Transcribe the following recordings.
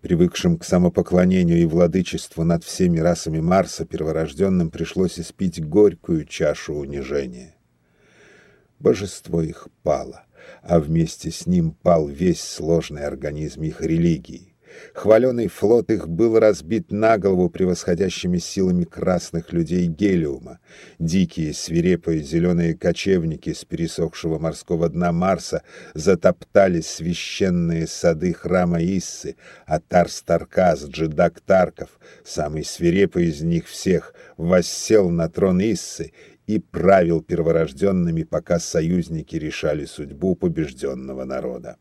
Привыкшим к самопоклонению и владычеству над всеми расами Марса, перворожденным пришлось испить горькую чашу унижения. Божество их пало, а вместе с ним пал весь сложный организм их религии. Хваленый флот их был разбит на голову превосходящими силами красных людей Гелиума. Дикие, свирепые зеленые кочевники с пересохшего морского дна Марса затоптали священные сады храма Иссы, а Тарс-Таркас, Джедак Тарков, самый свирепый из них всех, воссел на трон Иссы и правил перворожденными, пока союзники решали судьбу побежденного народа.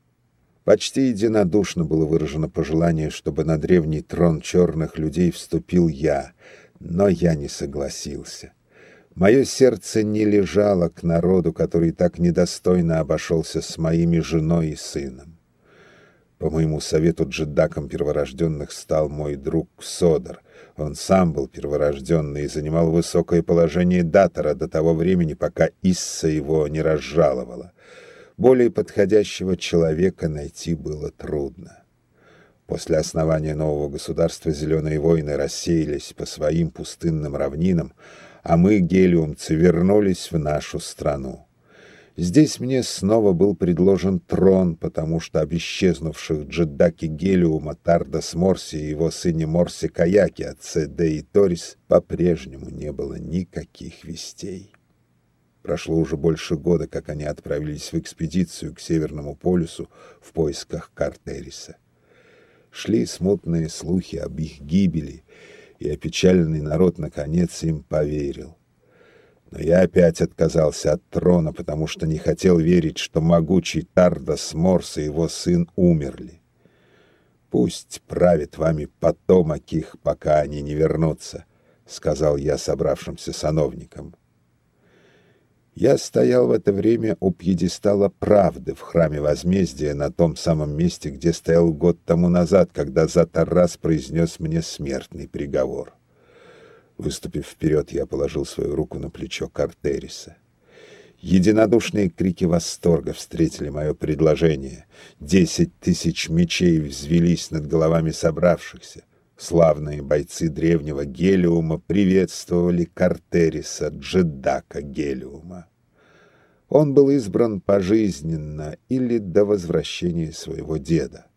Почти единодушно было выражено пожелание, чтобы на древний трон черных людей вступил я, но я не согласился. Мое сердце не лежало к народу, который так недостойно обошелся с моими женой и сыном. По моему совету джедаком перворожденных стал мой друг Содор. Он сам был перворожденный и занимал высокое положение датора до того времени, пока Исса его не разжаловала. Более подходящего человека найти было трудно. После основания нового государства зеленые воины рассеялись по своим пустынным равнинам, а мы, гелиумцы, вернулись в нашу страну. Здесь мне снова был предложен трон, потому что об исчезнувших джедаки Гелиума Тардас Морси и его сыне Морси Каяки, отце Де и Торис, по-прежнему не было никаких вестей. Прошло уже больше года, как они отправились в экспедицию к Северному полюсу в поисках Картериса. Шли смутные слухи об их гибели, и опечаленный народ наконец им поверил. Но я опять отказался от трона, потому что не хотел верить, что могучий Тардас Морс и его сын умерли. Пусть правит вами потомок их, пока они не вернутся, сказал я собравшимся сановникам. Я стоял в это время у пьедестала правды в храме возмездия на том самом месте, где стоял год тому назад, когда Затаррас произнес мне смертный приговор. Выступив вперед, я положил свою руку на плечо Картериса. Единодушные крики восторга встретили мое предложение. Десять тысяч мечей взвелись над головами собравшихся. Славные бойцы древнего Гелиума приветствовали Картериса, джедака Гелиума. Он был избран пожизненно или до возвращения своего деда.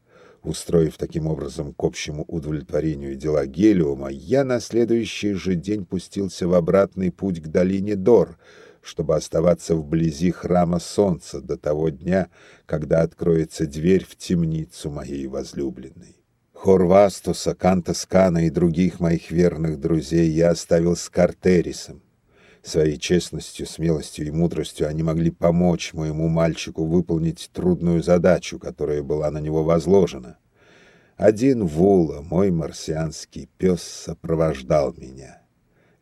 Устроив таким образом к общему удовлетворению дела Гелиума, я на следующий же день пустился в обратный путь к долине Дор, чтобы оставаться вблизи храма Солнца до того дня, когда откроется дверь в темницу моей возлюбленной. Хорвастуса, Кантаскана и других моих верных друзей я оставил с Картерисом. Своей честностью, смелостью и мудростью они могли помочь моему мальчику выполнить трудную задачу, которая была на него возложена. Один Вула, мой марсианский пес, сопровождал меня.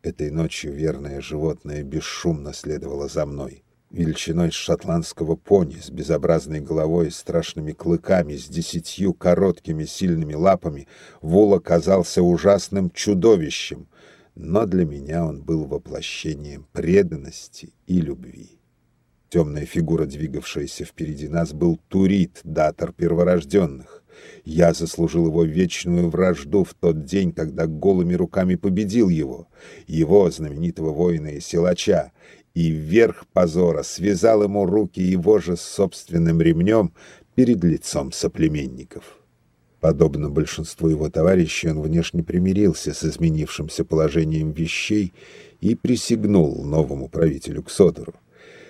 Этой ночью верное животное бесшумно следовало за мной величиной шотландского пони, с безобразной головой и страшными клыками, с десятью короткими сильными лапами, Вул оказался ужасным чудовищем, но для меня он был воплощением преданности и любви. Темная фигура, двигавшаяся впереди нас, был Турит, датор перворожденных. Я заслужил его вечную вражду в тот день, когда голыми руками победил его, его, знаменитого воина и силача, и вверх позора связал ему руки его же собственным ремнем перед лицом соплеменников. Подобно большинству его товарищей, он внешне примирился с изменившимся положением вещей и присягнул новому правителю Ксодору.